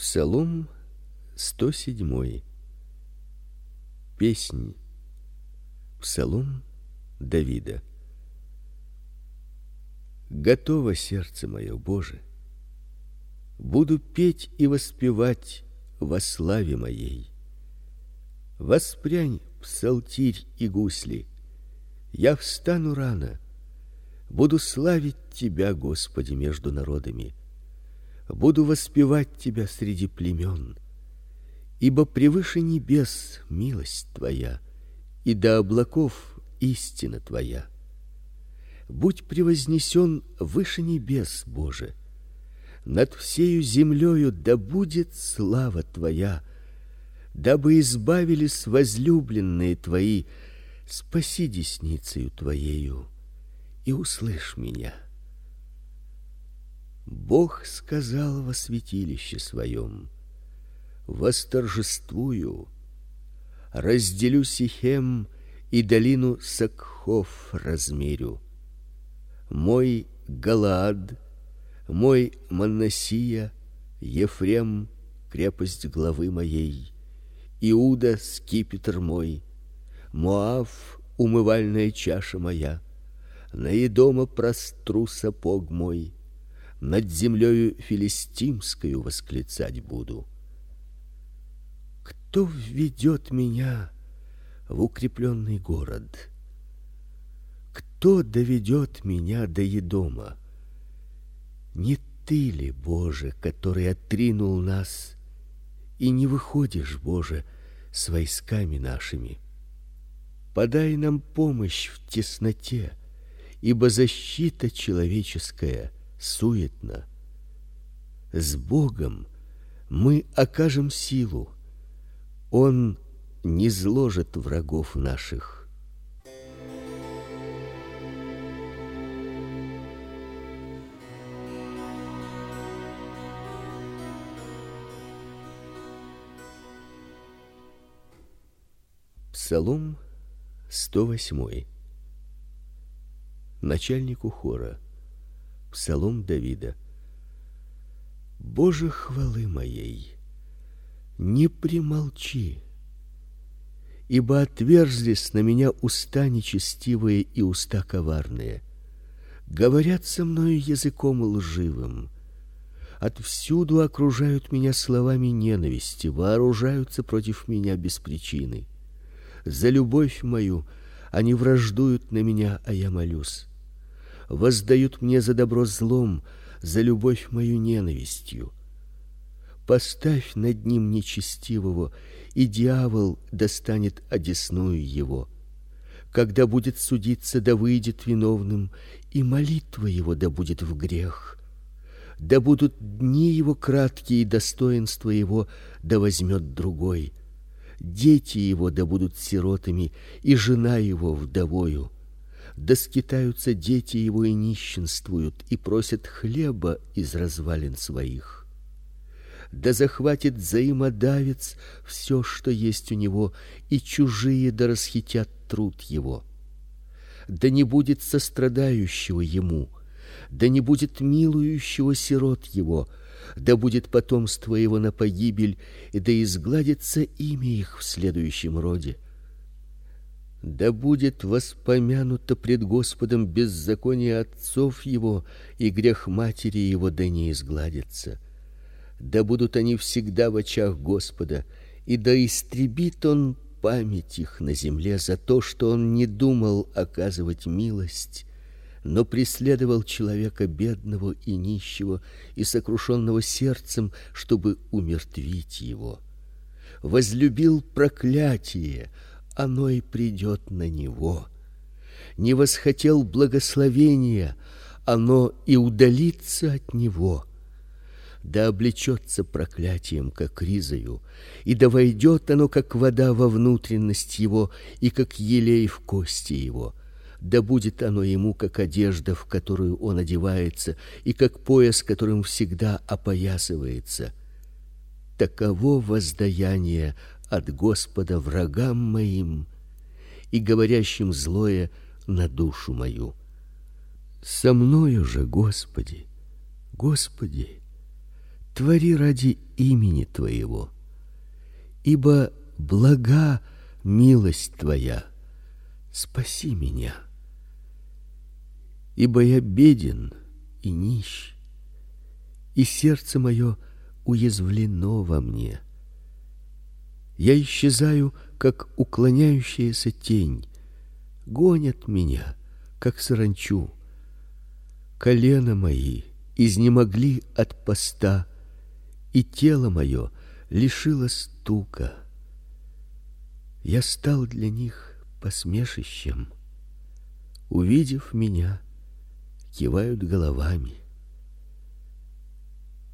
Псалом 107. Песнь. Псалом Давида. Готово сердце мое, Боже. Буду петь и воспевать во славе моей. Воспрянь псалтирь и гусли. Я встану рано, буду славить тебя, Господи, между народами. Буду воспевать тебя среди племен ибо превыше небес милость твоя, и до облаков истина твоя. Будь превознесен выше небес, Боже. Над всею землею да будет слава твоя, дабы избавились возлюбленные твои. Спаси десницею твоею и услышь меня. Бог сказал во святилище своем: восторжествую, разделю Сихем и долину Сакхов размерю. Мой Галаад, мой Манасия, Ефрем крепость главы моей, Иуда скипетр мой, Моав умывальная чаша моя, на Едома простру сапог мой, над землею филистимскую восклицать буду. Кто введет меня в укрепленный город? Кто доведет меня до Едома? Не ты ли, Боже, который отринул нас и не выходишь, Боже, с войсками нашими? Подай нам помощь в тесноте, ибо защита человеческая суетна. С Богом мы окажем силу он не зложит врагов наших. Псалом 108. Начальнику хора. Псалом Давида. Боже хвалы моей, не примолчи, ибо отверзлись на меня уста нечестивые и уста коварные. Говорят со мною языком лживым. Отвсюду окружают меня словами ненависти, вооружаются против меня без причины. За любовь мою они враждуют на меня, а я молюсь. Воздают мне за добро злом, за любовь мою ненавистью поставь над ним нечестивого, и дьявол достанет одесную его. Когда будет судиться, да выйдет виновным, и молитва его да будет в грех. Да будут дни его краткие, и достоинство его да возьмет другой. Дети его да будут сиротами, и жена его вдовою. Да скитаются дети его и нищенствуют, и просят хлеба из развалин своих да захватит взаимодавец все, что есть у него, и чужие да расхитят труд его. Да не будет сострадающего ему, да не будет милующего сирот его, да будет потомство его на погибель, и да изгладится имя их в следующем роде. Да будет воспомянуто пред Господом беззаконие отцов его, и грех матери его да не изгладится да будут они всегда в очах Господа, и да истребит он память их на земле за то, что он не думал оказывать милость, но преследовал человека бедного и нищего и сокрушенного сердцем, чтобы умертвить его. Возлюбил проклятие, оно и придет на него. Не восхотел благословения, оно и удалится от него да облечется проклятием, как ризою, и да войдет оно, как вода во внутренность его, и как елей в кости его. Да будет оно ему, как одежда, в которую он одевается, и как пояс, которым всегда опоясывается. Таково воздаяние от Господа врагам моим и говорящим злое на душу мою. Со мною же, Господи, Господи, сотвори ради имени твоего. Ибо блага милость твоя. Спаси меня. Ибо я беден и нищ, и сердце мое уязвлено во мне. Я исчезаю, как уклоняющаяся тень. Гонят меня, как саранчу. Колена мои изнемогли от поста, и тело мое лишилось стука. Я стал для них посмешищем. Увидев меня, кивают головами.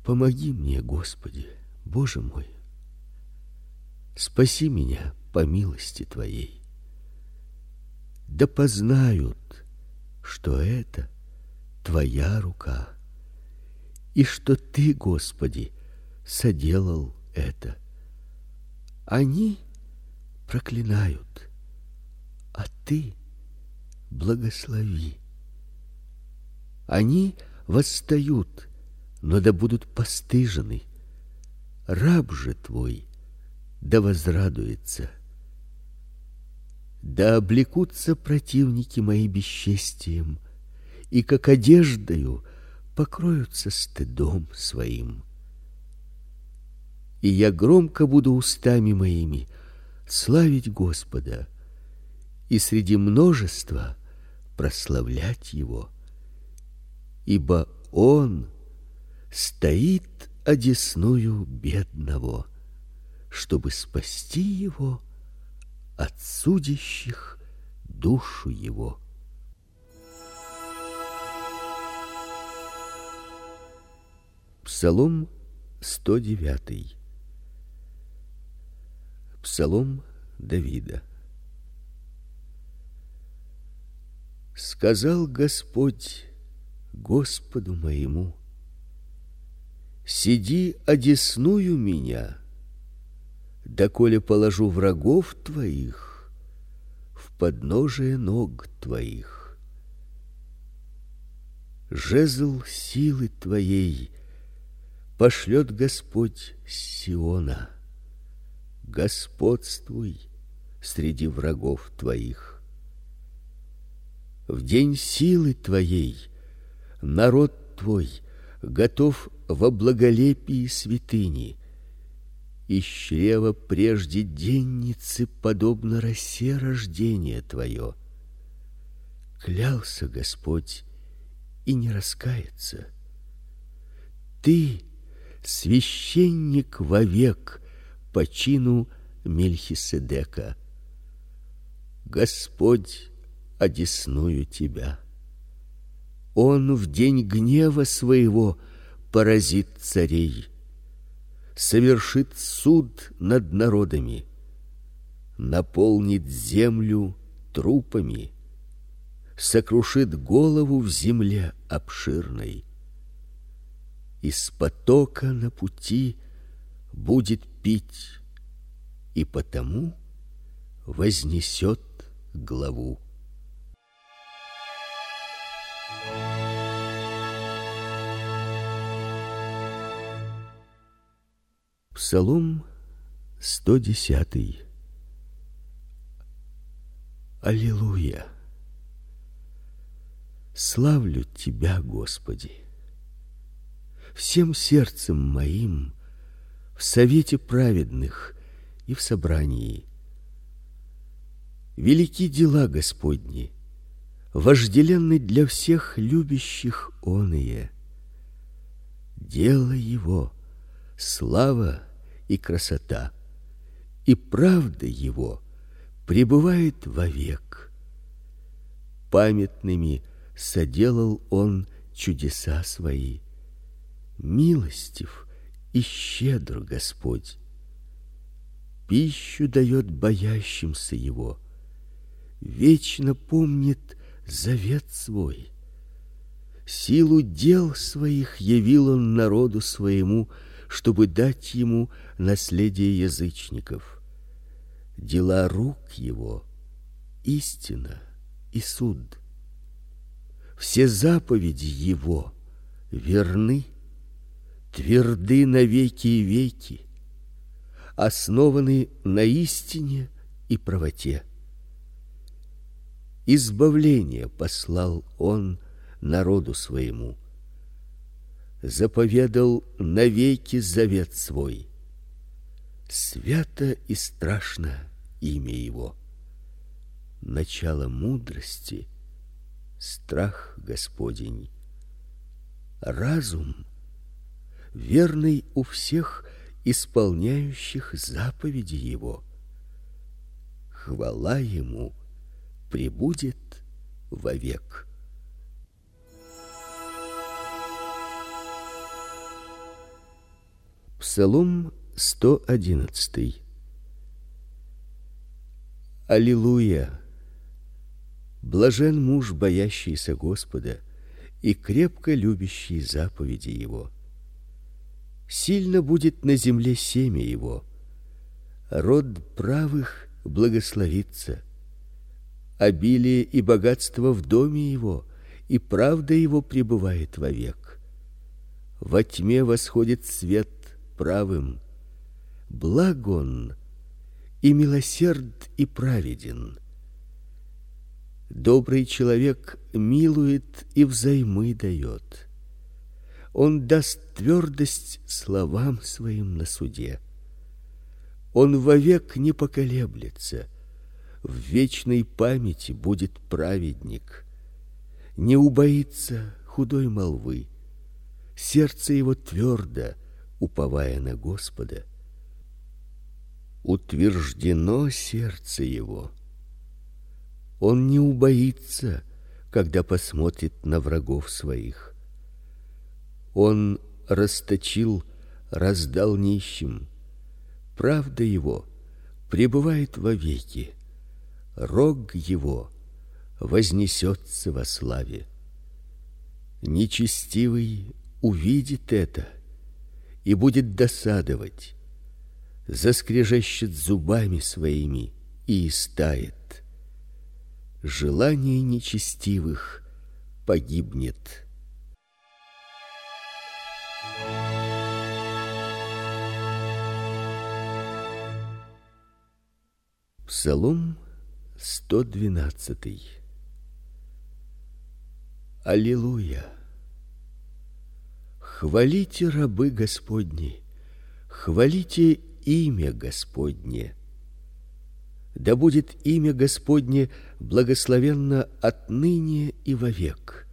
Помоги мне, Господи, Боже мой. Спаси меня по милости твоей. Да познают, что это твоя рука, и что ты, Господи, соделал это. Они проклинают, а ты благослови. Они восстают, но да будут постыжены. Раб же твой да возрадуется. Да облекутся противники мои бесчестием, и как одеждою покроются стыдом своим. И я громко буду устами моими славить Господа и среди множества прославлять его, ибо он стоит одесную бедного, чтобы спасти его от судящих душу его. Псалом 109. Псалом Давида. Сказал Господь Господу моему: Сиди одесную меня, доколе положу врагов твоих в подножие ног твоих. Жезл силы твоей пошлет Господь с Сиона. Господствуй среди врагов твоих. В день силы твоей народ твой готов во благолепии святыни. Из чрева прежде денницы подобно росе рождения твое. Клялся Господь и не раскается. Ты священник вовек по чину Мельхиседека. Господь одесную тебя. Он в день гнева своего поразит царей, совершит суд над народами, наполнит землю трупами, сокрушит голову в земле обширной. Из потока на пути будет пить, и потому вознесет главу. Псалом 110. Аллилуйя. Славлю тебя, Господи. Всем сердцем моим в совете праведных и в собрании. Велики дела Господни, вожделенны для всех любящих оные. Дело его слава и красота, и правда его пребывает вовек. Памятными соделал он чудеса свои. Милостив и щедр Господь. Пищу дает боящимся его. Вечно помнит завет свой. Силу дел своих явил он народу своему, чтобы дать ему наследие язычников. Дела рук его истина и суд. Все заповеди его верны, тверды на веки и веки, основаны на истине и правоте. Избавление послал он народу своему. Заповедал навеки завет свой. Свято и страшно имя его. Начало мудрости страх Господень. Разум верный у всех исполняющих заповеди его. Хвала ему пребудет вовек. Псалом 111. Аллилуйя. Блажен муж, боящийся Господа и крепко любящий заповеди его. Сильно будет на земле семя его. Род правых благословится. Обилие и богатство в доме его, и правда его пребывает вовек. Во тьме восходит свет правым. Благ он и милосерд и праведен. Добрый человек милует и взаймы дает. Он даст твердость словам своим на суде. Он вовек не поколеблется. В вечной памяти будет праведник. Не убоится худой молвы. Сердце его твердо, уповая на Господа. Утверждено сердце его. Он не убоится, когда посмотрит на врагов своих. Он расточил, раздал нищим. Правда его пребывает вовеки. Рог его вознесется во славе. Нечестивый увидит это и будет досадовать, заскрежещет зубами своими и истает. Желание нечестивых погибнет. Псалом 112. Аллилуйя. Хвалите рабы Господни, хвалите имя Господне. Да будет имя Господне благословенно отныне и вовек.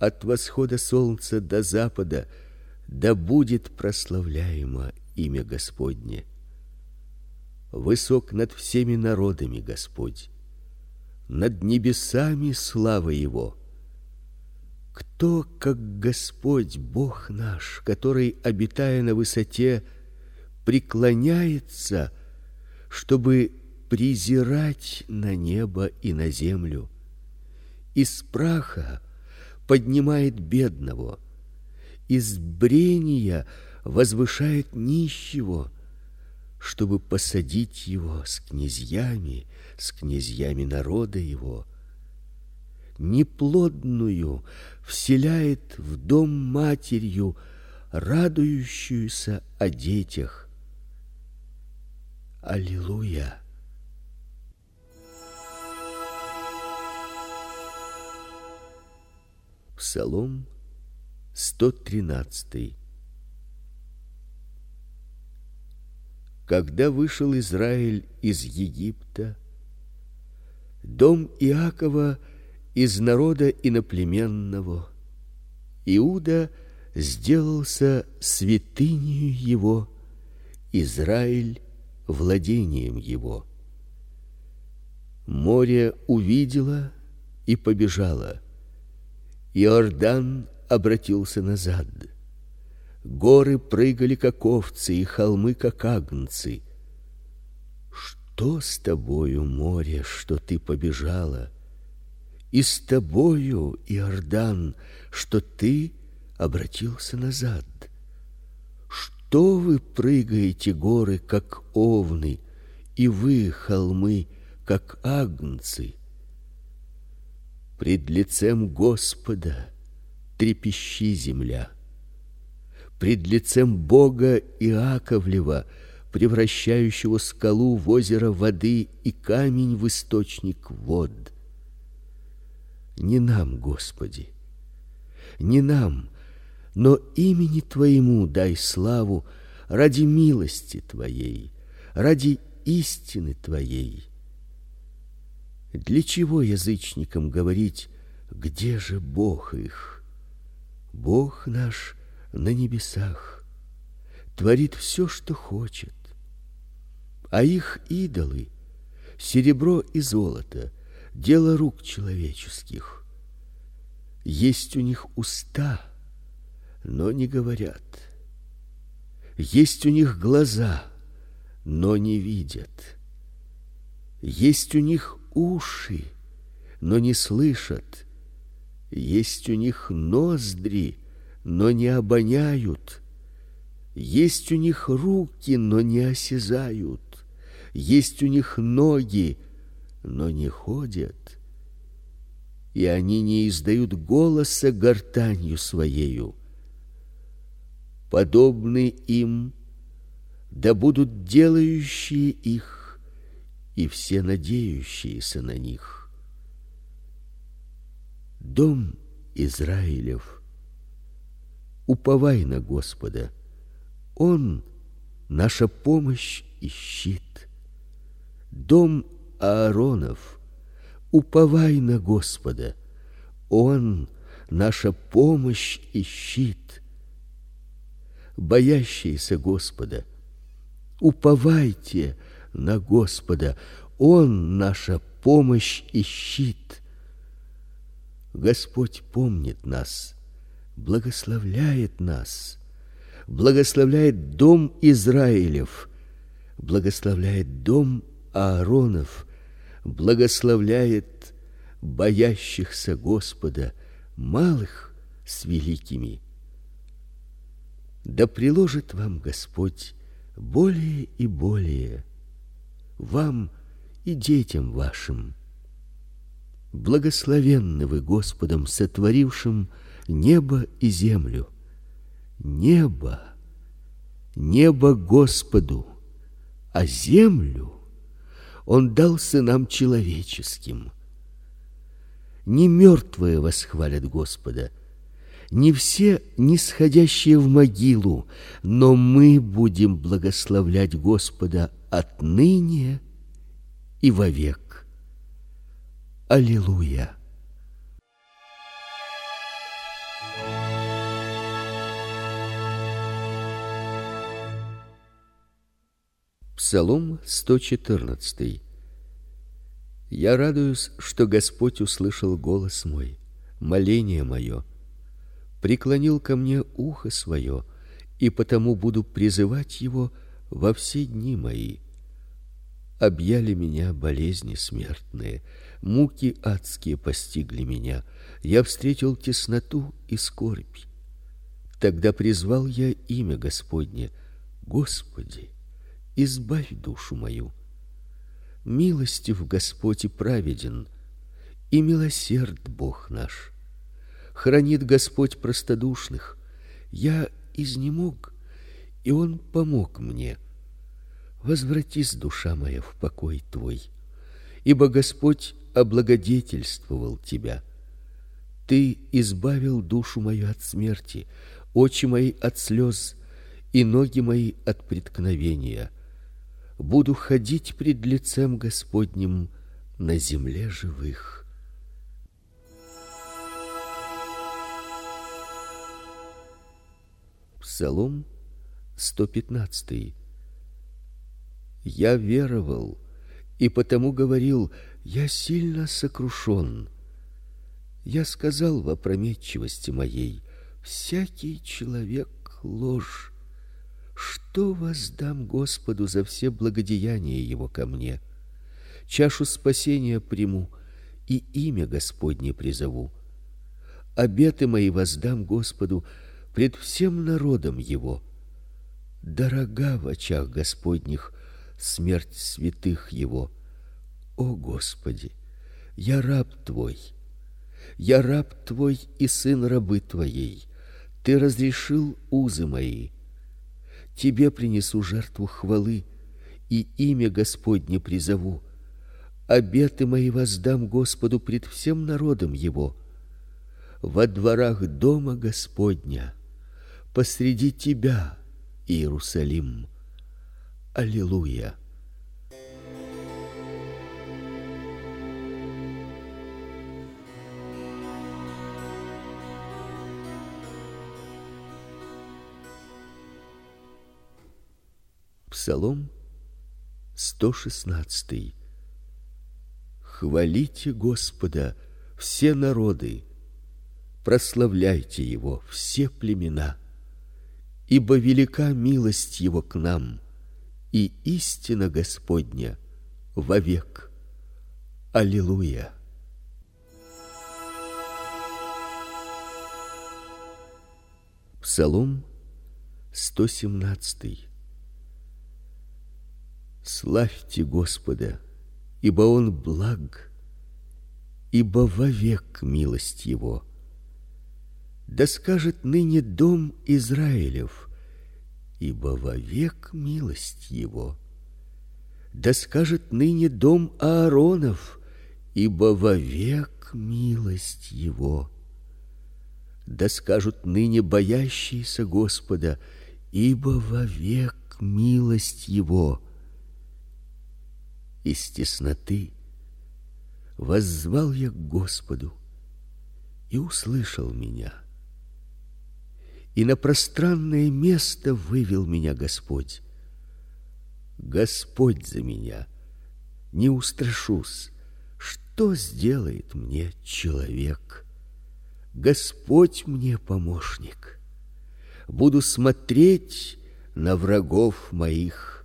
От восхода солнца до запада да будет прославляемо имя Господне высок над всеми народами Господь. Над небесами слава его. Кто, как Господь, Бог наш, который обитая на высоте, преклоняется, чтобы презирать на небо и на землю, из праха поднимает бедного, из брения возвышает нищего, чтобы посадить его с князьями, с князьями народа его. Неплодную вселяет в дом матерью, радующуюся о детях. Аллилуйя. Псалом 113. когда вышел Израиль из Египта, дом Иакова из народа иноплеменного, Иуда сделался святынею его, Израиль владением его. Море увидело и побежало. Иордан обратился назад. Горы прыгали как овцы и холмы как агнцы. Что с тобою, море, что ты побежала? И с тобою, Иордан, что ты обратился назад? Что вы прыгаете горы как овны, и вы холмы как агнцы? Пред лицем Господа трепещи земля пред лицем Бога Иаковлева, превращающего скалу в озеро воды и камень в источник вод. Не нам, Господи, не нам, но имени Твоему дай славу ради милости Твоей, ради истины Твоей. Для чего язычникам говорить, где же Бог их? Бог наш на небесах творит все, что хочет. А их идолы серебро и золото, дело рук человеческих. Есть у них уста, но не говорят. Есть у них глаза, но не видят. Есть у них уши, но не слышат. Есть у них ноздри, но не обоняют. Есть у них руки, но не осязают. Есть у них ноги, но не ходят. И они не издают голоса гортанью своею. Подобны им да будут делающие их и все надеющиеся на них. Дом Израилев, уповай на Господа. Он наша помощь и щит. Дом Ааронов, уповай на Господа. Он наша помощь и щит. Боящиеся Господа, уповайте на Господа, он наша помощь и щит. Господь помнит нас, благословляет нас, благословляет дом Израилев, благословляет дом Ааронов, благословляет боящихся Господа, малых с великими. Да приложит вам Господь более и более вам и детям вашим. Благословенны вы Господом, сотворившим небо и землю. Небо, небо Господу, а землю Он дал сынам человеческим. Не мертвые восхвалят Господа, не все нисходящие в могилу, но мы будем благословлять Господа отныне и вовек. Аллилуйя. Псалом 114. Я радуюсь, что Господь услышал голос мой, моление мое преклонил ко мне ухо свое, и потому буду призывать его во все дни мои. Объяли меня болезни смертные, муки адские постигли меня. Я встретил тесноту и скорбь. Тогда призвал я имя Господне: Господи, избавь душу мою. Милостив Господь и праведен, и милосерд Бог наш хранит Господь простодушных. Я изнемог, и он помог мне. Возвратись, душа моя, в покой твой, ибо Господь облагодетельствовал тебя. Ты избавил душу мою от смерти, очи мои от слез и ноги мои от преткновения. Буду ходить пред лицем Господним на земле живых. Псалом 115. Я веровал и потому говорил: я сильно сокрушен. Я сказал в опрометчивости моей: всякий человек ложь. Что воздам Господу за все благодеяния его ко мне? Чашу спасения приму и имя Господне призову. Обеты мои воздам Господу пред всем народом его. Дорога в очах Господних смерть святых его. О, Господи, я раб твой. Я раб твой и сын рабы твоей. Ты разрешил узы мои. Тебе принесу жертву хвалы и имя Господне призову. Обеты мои воздам Господу пред всем народом его. Во дворах дома Господня, посреди тебя, Иерусалим. Аллилуйя. Псалом 116. Хвалите Господа все народы, прославляйте его все племена, ибо велика милость его к нам, и истина Господня вовек. Аллилуйя. Псалом 117. Славьте Господа, ибо он благ, ибо вовек милость его. Да скажет ныне дом Израилев, ибо вовек милость его. Да скажет ныне дом Ааронов, ибо вовек милость его. Да скажут ныне боящиеся Господа, ибо вовек милость его из тесноты воззвал я к Господу, и услышал меня. И на пространное место вывел меня Господь. Господь за меня, не устрашусь, что сделает мне человек? Господь мне помощник. Буду смотреть на врагов моих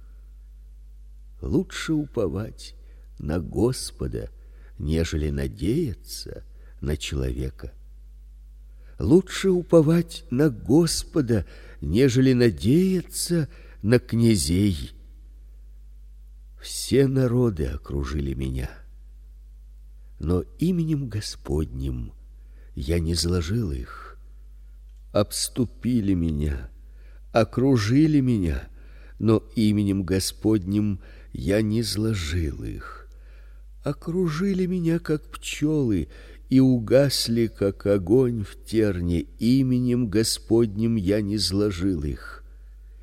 лучше уповать на Господа, нежели надеяться на человека. Лучше уповать на Господа, нежели надеяться на князей. Все народы окружили меня, но именем Господним я не зложил их. Обступили меня, окружили меня, но именем Господним я не зложил их. Окружили меня как пчелы и угасли как огонь в терне. Именем Господним я не зложил их.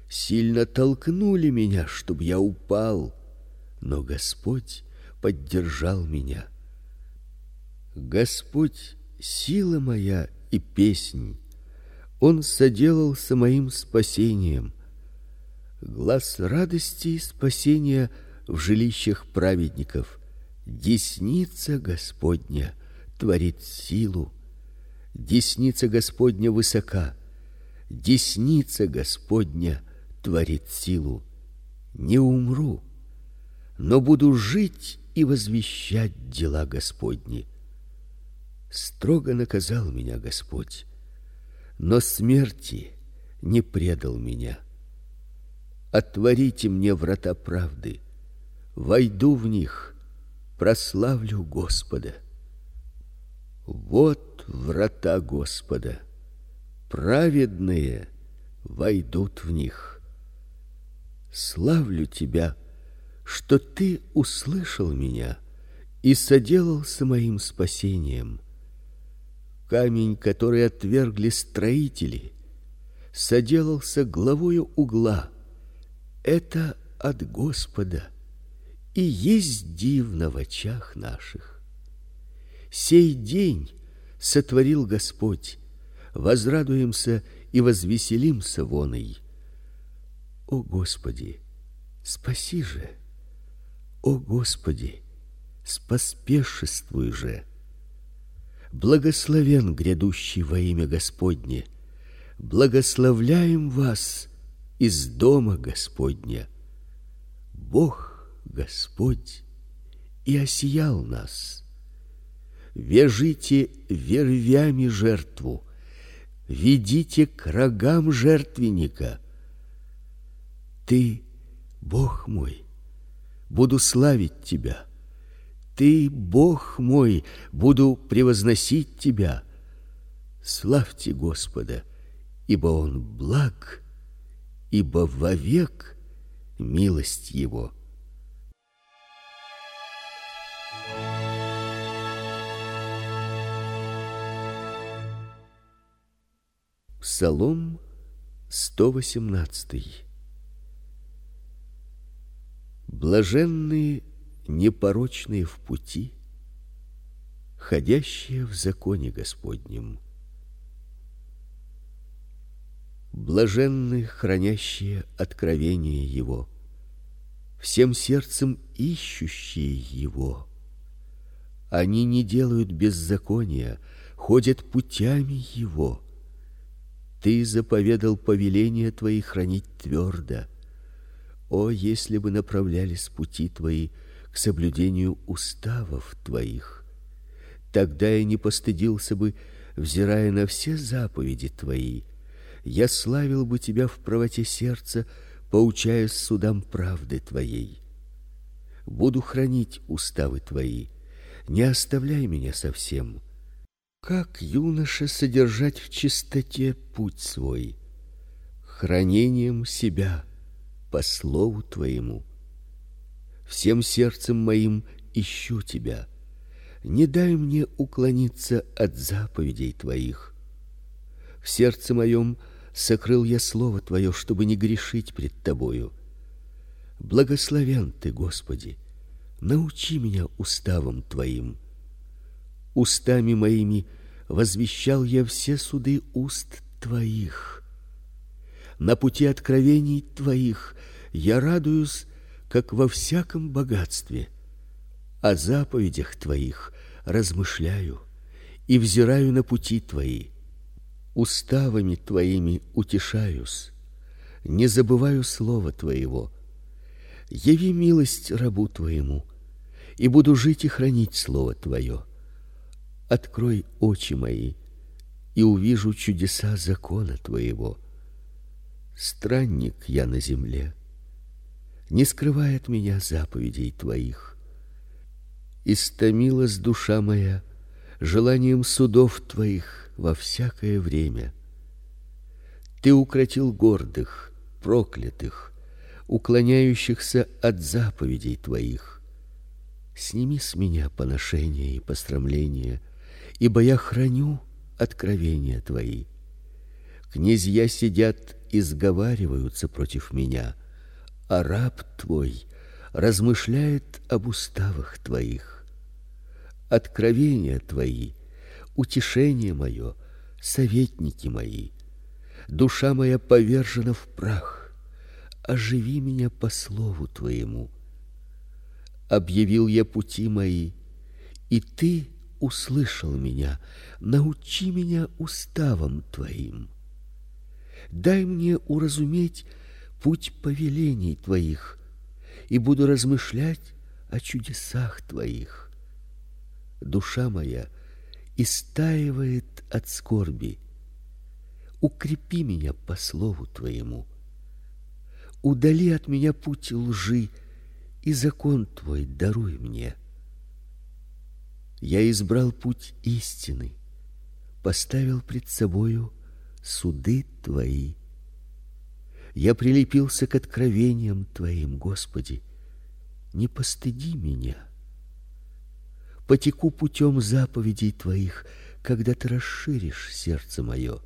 Сильно толкнули меня, чтобы я упал, но Господь поддержал меня. Господь сила моя и песнь. Он соделался моим спасением глаз радости и спасения в жилищах праведников. Десница Господня творит силу. Десница Господня высока. Десница Господня творит силу. Не умру, но буду жить и возвещать дела Господни. Строго наказал меня Господь, но смерти не предал меня. Отворите мне врата правды. Войду в них, прославлю Господа. Вот врата Господа. Праведные войдут в них. Славлю тебя, что ты услышал меня и соделался моим спасением. Камень, который отвергли строители, соделался главою угла это от Господа, и есть дивно в очах наших. Сей день сотворил Господь, возрадуемся и возвеселимся воной. О Господи, спаси же. О Господи, споспешествуй же. Благословен грядущий во имя Господне. Благословляем вас из дома Господня. Бог Господь и осиял нас. Вяжите вервями жертву, ведите к рогам жертвенника. Ты, Бог мой, буду славить тебя. Ты, Бог мой, буду превозносить тебя. Славьте Господа, ибо он благ, ибо вовек милость его. Псалом 118. Блаженные непорочные в пути, ходящие в законе Господнем. Блаженны хранящие откровение его, всем сердцем ищущие его. Они не делают беззакония, ходят путями его. Ты заповедал повеление твои хранить твердо. О, если бы направлялись пути твои к соблюдению уставов твоих, тогда я не постыдился бы, взирая на все заповеди твои. Я славил бы тебя в правоте сердца, поучаясь судам правды твоей. Буду хранить уставы твои. Не оставляй меня совсем как юноша содержать в чистоте путь свой, хранением себя по слову твоему. Всем сердцем моим ищу тебя. Не дай мне уклониться от заповедей твоих. В сердце моем сокрыл я слово твое, чтобы не грешить пред тобою. Благословен ты, Господи. Научи меня уставам твоим устами моими возвещал я все суды уст твоих. На пути откровений твоих я радуюсь, как во всяком богатстве. О заповедях твоих размышляю и взираю на пути твои. Уставами твоими утешаюсь. Не забываю слова твоего. Яви милость рабу твоему, и буду жить и хранить слово твое открой очи мои, и увижу чудеса закона твоего. Странник я на земле, не скрывай от меня заповедей твоих. Истомилась душа моя желанием судов твоих во всякое время. Ты укротил гордых, проклятых, уклоняющихся от заповедей твоих. Сними с меня поношения и пострамления ибо я храню откровения твои. Князья сидят и сговариваются против меня, а раб твой размышляет об уставах твоих. Откровения твои, утешение мое, советники мои. Душа моя повержена в прах. Оживи меня по слову твоему. Объявил я пути мои, и ты услышал меня, научи меня уставам твоим. Дай мне уразуметь путь повелений твоих, и буду размышлять о чудесах твоих. Душа моя истаивает от скорби. Укрепи меня по слову твоему. Удали от меня путь лжи, и закон твой даруй мне. Я избрал путь истины, поставил пред собою суды твои. Я прилепился к откровениям твоим, Господи. Не постыди меня. Потеку путем заповедей твоих, когда ты расширишь сердце мое.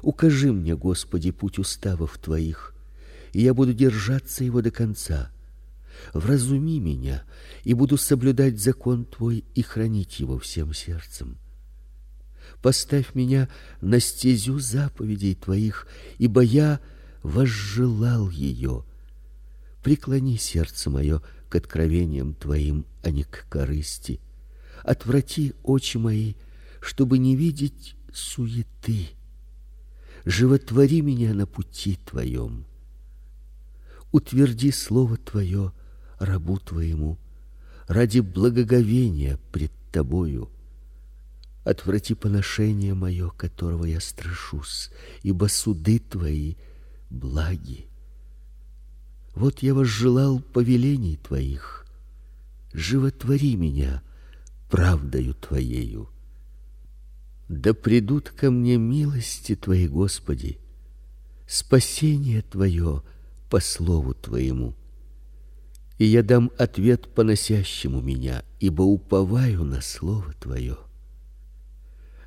Укажи мне, Господи, путь уставов твоих, и я буду держаться его до конца вразуми меня, и буду соблюдать закон твой и хранить его всем сердцем. Поставь меня на стезю заповедей твоих, ибо я возжелал ее. Преклони сердце мое к откровениям твоим, а не к корысти. Отврати очи мои, чтобы не видеть суеты. Животвори меня на пути твоем. Утверди слово твое рабу твоему ради благоговения пред тобою. Отврати поношение мое, которого я страшусь, ибо суды твои благи. Вот я возжелал повелений твоих. Животвори меня правдою твоею. Да придут ко мне милости твои, Господи, спасение твое по слову твоему. И я дам ответ поносящему меня, ибо уповаю на слово твое.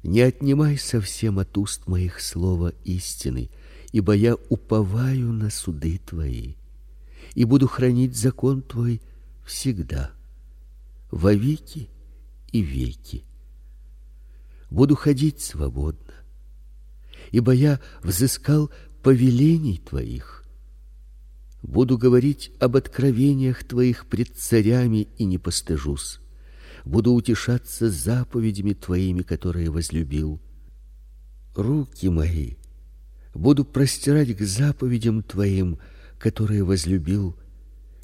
Не отнимай совсем от уст моих слова истины, ибо я уповаю на суды твои и буду хранить закон твой всегда, во веки и веки. Буду ходить свободно, ибо я взыскал повелений твоих. Буду говорить об откровениях твоих пред царями и не постыжусь. Буду утешаться заповедями твоими, которые возлюбил. Руки мои буду простирать к заповедям твоим, которые возлюбил,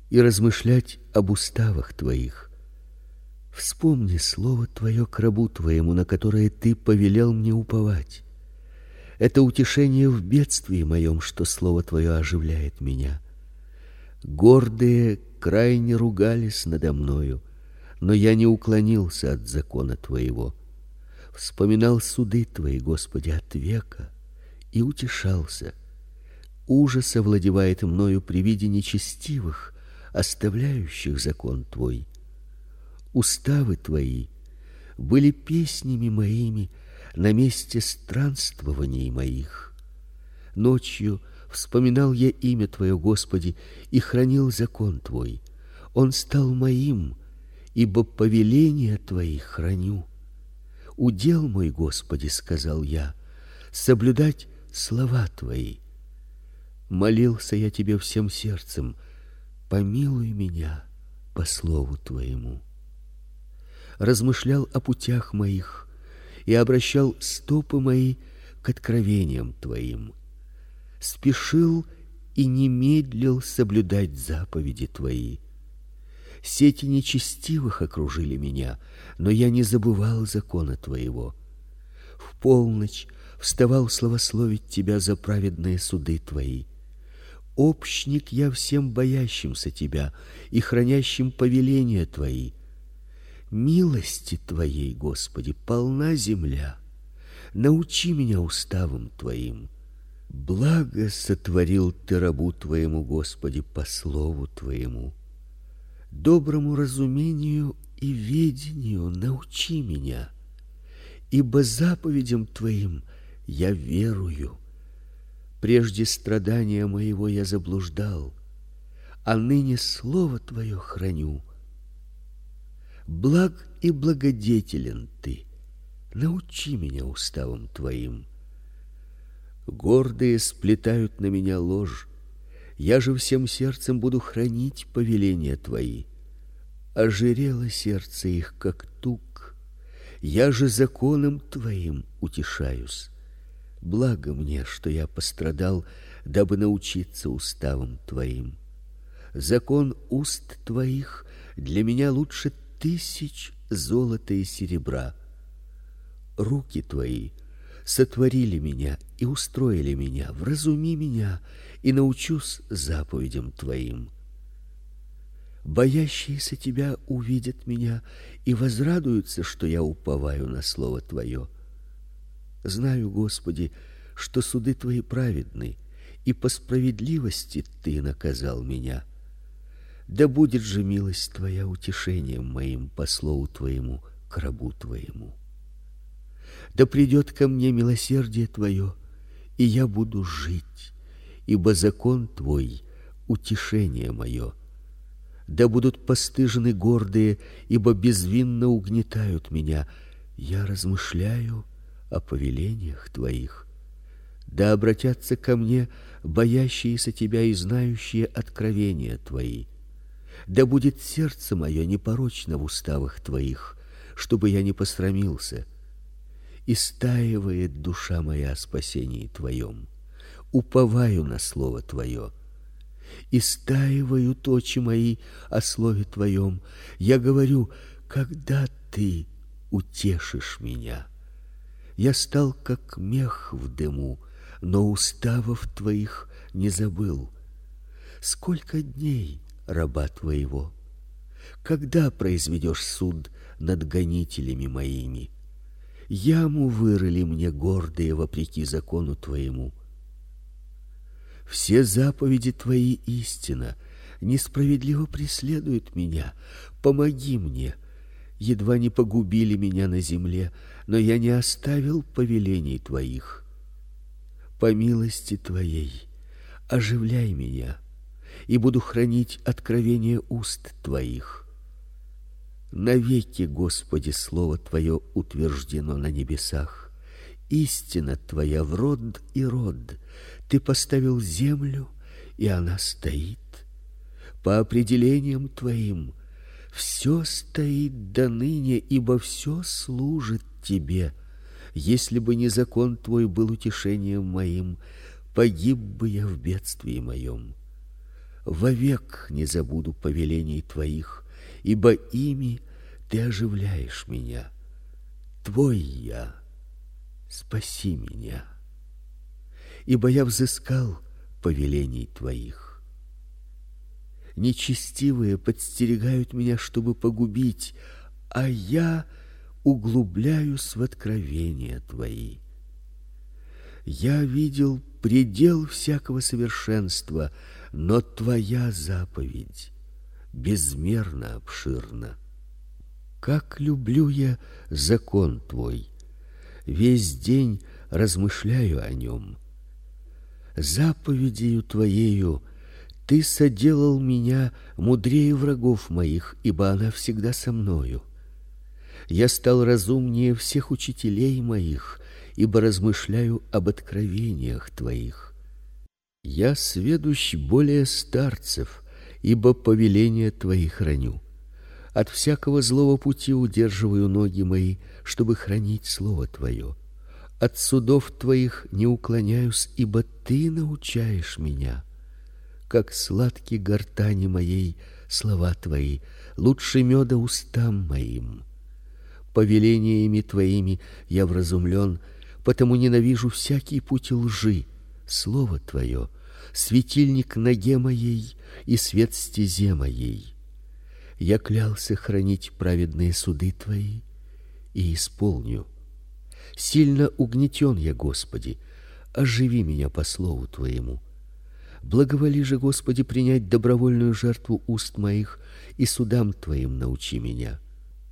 и размышлять об уставах твоих. Вспомни слово твое к рабу твоему, на которое ты повелел мне уповать. Это утешение в бедствии моем, что слово твое оживляет меня. Гордые крайне ругались надо мною, но я не уклонился от закона твоего. Вспоминал суды твои, Господи, от века и утешался. Ужас овладевает мною при виде нечестивых, оставляющих закон твой. Уставы твои были песнями моими на месте странствований моих. Ночью вспоминал я имя твое, Господи, и хранил закон твой. Он стал моим, ибо повеления твои храню. Удел мой, Господи, сказал я, соблюдать слова твои. Молился я тебе всем сердцем: помилуй меня по слову твоему размышлял о путях моих и обращал стопы мои к откровениям твоим. Спешил и не медлил соблюдать заповеди твои. Сети нечестивых окружили меня, но я не забывал закона твоего. В полночь вставал славословить тебя за праведные суды твои. Общник я всем боящимся тебя и хранящим повеления твои Милости твоей, Господи, полна земля. Научи меня уставам твоим. Благо сотворил ты рабу твоему, Господи, по слову твоему. Доброму разумению и ведению научи меня, ибо заповедям твоим я верую. Прежде страдания моего я заблуждал, а ныне слово твое храню благ и благодетелен ты. Научи меня уставам твоим. Гордые сплетают на меня ложь. Я же всем сердцем буду хранить повеления твои. Ожирело сердце их, как тук. Я же законом твоим утешаюсь. Благо мне, что я пострадал, дабы научиться уставам твоим. Закон уст твоих для меня лучше тысяч золота и серебра. Руки твои сотворили меня и устроили меня. Вразуми меня и научусь заповедям твоим. Боящиеся тебя увидят меня и возрадуются, что я уповаю на слово твое. Знаю, Господи, что суды твои праведны, и по справедливости ты наказал меня. Да будет же милость твоя утешением моим по слову твоему к рабу твоему. Да придет ко мне милосердие твое, и я буду жить, ибо закон твой утешение мое. Да будут постыжены гордые, ибо безвинно угнетают меня. Я размышляю о повелениях твоих. Да обратятся ко мне боящиеся тебя и знающие откровения твои да будет сердце мое непорочно в уставах твоих, чтобы я не посрамился. И стаивает душа моя о спасении твоем. Уповаю на слово твое. И стаивают очи мои о слове твоем. Я говорю: когда ты утешишь меня? Я стал как мех в дыму, но уставов твоих не забыл. Сколько дней раба твоего? Когда произведешь суд над гонителями моими? Яму вырыли мне гордые вопреки закону твоему. Все заповеди твои истина, несправедливо преследуют меня. Помоги мне. Едва не погубили меня на земле, но я не оставил повелений твоих. По милости твоей оживляй меня, и буду хранить откровение уст твоих. Навеки, Господи, слово твое утверждено на небесах. Истина твоя в род и род. Ты поставил землю, и она стоит. По определениям твоим все стоит до ныне, ибо все служит тебе. Если бы не закон твой был утешением моим, погиб бы я в бедствии моем. Вовек не забуду повелений твоих, ибо ими ты оживляешь меня. Твой я. Спаси меня. Ибо я взыскал повелений твоих. Нечестивые подстерегают меня, чтобы погубить, а я углубляюсь в откровения твои. Я видел предел всякого совершенства, но твоя заповедь безмерно обширна. Как люблю я закон твой. Весь день размышляю о нем. Заповедью твоею ты соделал меня мудрее врагов моих, ибо она всегда со мною. Я стал разумнее всех учителей моих, ибо размышляю об откровениях твоих. Я сведущ более старцев, ибо повеления твои храню. От всякого злого пути удерживаю ноги мои, чтобы хранить слово твое. От судов твоих не уклоняюсь, ибо ты научаешь меня. Как сладки гортани моей слова твои, лучше меда устам моим. Повелениями твоими я вразумлен, потому ненавижу всякий путь лжи. Слово твое светильник ноге моей и свет стезе моей я клялся хранить праведные суды твои и исполню. Сильно угнетен я, Господи, оживи меня по слову твоему. Благоволи же, Господи, принять добровольную жертву уст моих и судам твоим научи меня.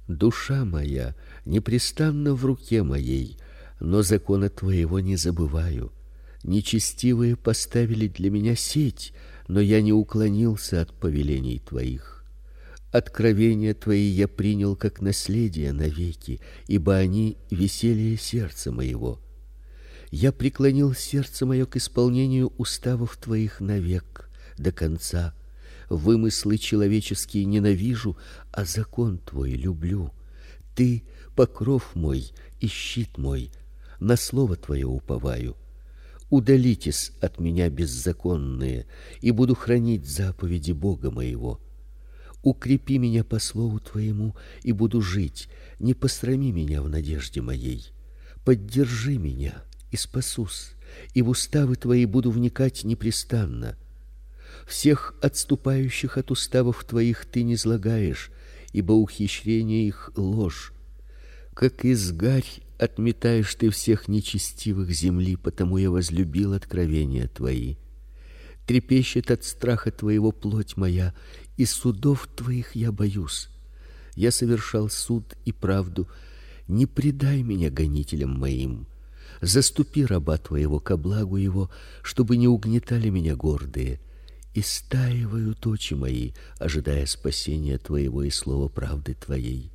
Душа моя непрестанно в руке моей, но закона твоего не забываю. Нечестивые поставили для меня сеть, но я не уклонился от повелений твоих. Откровения твои я принял как наследие навеки, ибо они веселье сердца моего. Я преклонил сердце мое к исполнению уставов твоих навек до конца. Вымыслы человеческие ненавижу, а закон твой люблю. Ты покров мой и щит мой, на слово твое уповаю. Удалитесь от меня беззаконные, и буду хранить заповеди Бога моего. Укрепи меня по слову твоему, и буду жить. Не посрами меня в надежде моей. Поддержи меня, и спасусь, и в уставы твои буду вникать непрестанно. Всех отступающих от уставов твоих ты не злагаешь, ибо ухищрение их ложь. Как изгарь отметаешь ты всех нечестивых земли, потому я возлюбил откровения твои. Трепещет от страха твоего плоть моя, и судов твоих я боюсь. Я совершал суд и правду, не предай меня гонителям моим. Заступи раба твоего ко благу его, чтобы не угнетали меня гордые. И стаивают очи мои, ожидая спасения твоего и слова правды твоей.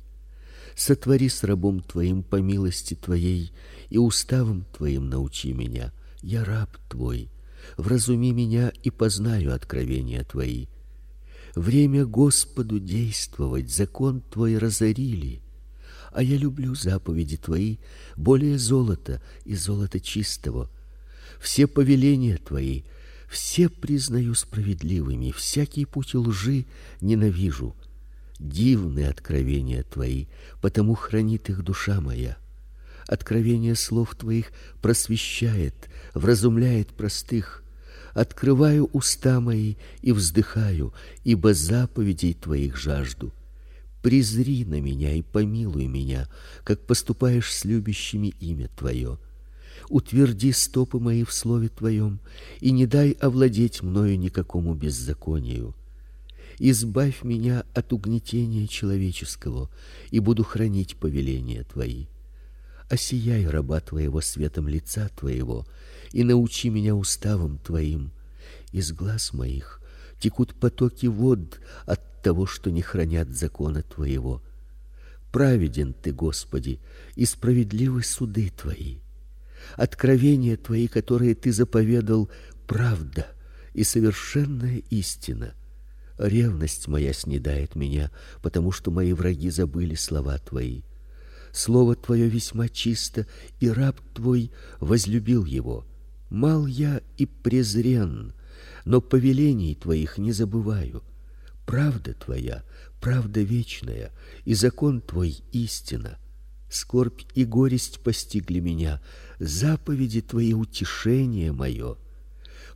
Сотвори с рабом твоим по милости твоей, и уставом твоим научи меня. Я раб твой. Вразуми меня и познаю откровения твои. Время Господу действовать, закон твой разорили. А я люблю заповеди твои более золота и золота чистого. Все повеления твои все признаю справедливыми, всякий путь лжи ненавижу. Дивны откровения твои, потому хранит их душа моя. Откровение слов твоих просвещает, вразумляет простых открываю уста мои и вздыхаю, ибо заповедей твоих жажду. Призри на меня и помилуй меня, как поступаешь с любящими имя твое. Утверди стопы мои в слове твоем и не дай овладеть мною никакому беззаконию. Избавь меня от угнетения человеческого, и буду хранить повеления твои. Осияй раба твоего светом лица твоего и научи меня уставам твоим. Из глаз моих текут потоки вод от того, что не хранят закона твоего. Праведен ты, Господи, и справедливы суды твои. Откровения твои, которые ты заповедал, правда и совершенная истина. Ревность моя снедает меня, потому что мои враги забыли слова твои. Слово твое весьма чисто, и раб твой возлюбил его. Мал я и презрен, но повелений твоих не забываю. Правда твоя, правда вечная, и закон твой истина. Скорбь и горесть постигли меня, заповеди твои утешение мое.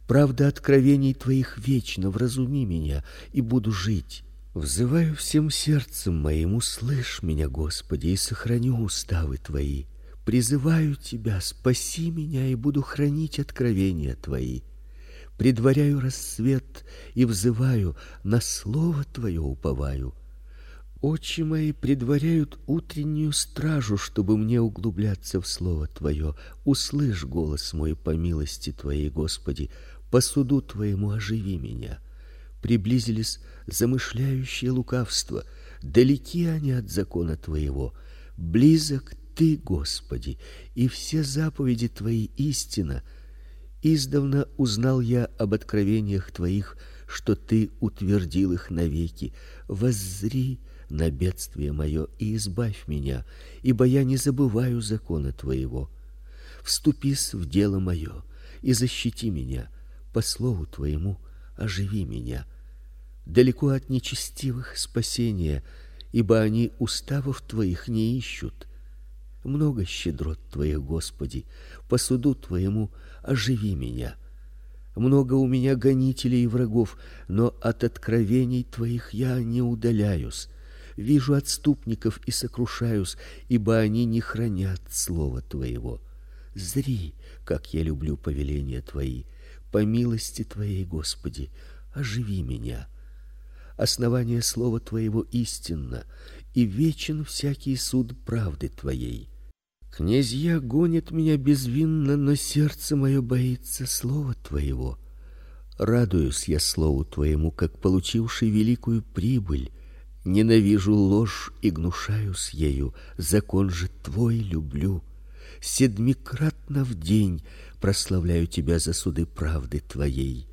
Правда откровений твоих вечно вразуми меня, и буду жить. Взываю всем сердцем моим, услышь меня, Господи, и сохрани уставы твои. Призываю тебя, спаси меня, и буду хранить откровения твои предваряю рассвет и взываю, на слово твое уповаю. Очи мои предваряют утреннюю стражу, чтобы мне углубляться в слово твое. Услышь голос мой по милости твоей, Господи, по суду твоему оживи меня. Приблизились замышляющие лукавство, далеки они от закона твоего. Близок ты, Господи, и все заповеди твои истина. Издавна узнал я об откровениях твоих, что ты утвердил их навеки. Воззри на бедствие мое и избавь меня, ибо я не забываю закона твоего. Вступись в дело мое и защити меня, по слову твоему оживи меня. Далеко от нечестивых спасения, ибо они уставов твоих не ищут. Много щедрот твоих, Господи, по суду твоему оживи меня. Много у меня гонителей и врагов, но от откровений твоих я не удаляюсь. Вижу отступников и сокрушаюсь, ибо они не хранят слова твоего. Зри, как я люблю повеления твои. По милости твоей, Господи, оживи меня. Основание слова твоего истинно, и вечен всякий суд правды твоей. Князья гонят меня безвинно, но сердце мое боится слова твоего. Радуюсь я слову твоему, как получивший великую прибыль. Ненавижу ложь и гнушаюсь ею, закон же твой люблю. Седмикратно в день прославляю тебя за суды правды твоей.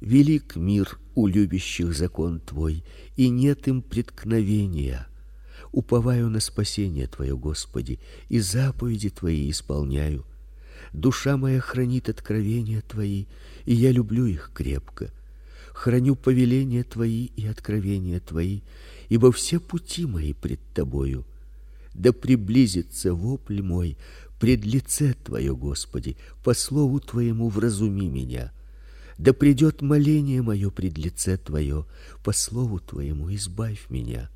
Велик мир у любящих закон твой, и нет им преткновения уповаю на спасение твое, Господи, и заповеди твои исполняю. Душа моя хранит откровения твои, и я люблю их крепко. Храню повеления твои и откровения твои, ибо все пути мои пред тобою. Да приблизится вопль мой пред лице твое, Господи, по слову твоему вразуми меня. Да придет моление мое пред лице твое, по слову твоему избавь меня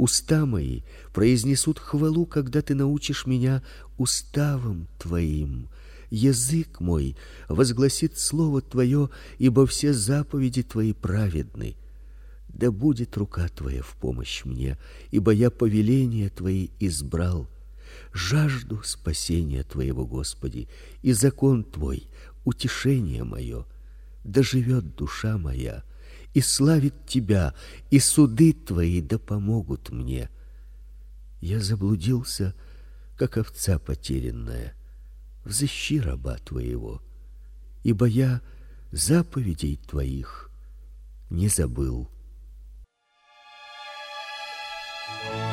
уста мои произнесут хвалу, когда ты научишь меня уставам твоим. Язык мой возгласит слово твое, ибо все заповеди твои праведны. Да будет рука твоя в помощь мне, ибо я повеления твои избрал. Жажду спасения твоего, Господи, и закон твой утешение мое. Да живет душа моя и славит тебя, и суды твои да помогут мне. Я заблудился, как овца потерянная. Взыщи раба твоего, ибо я заповедей твоих не забыл. Thank you.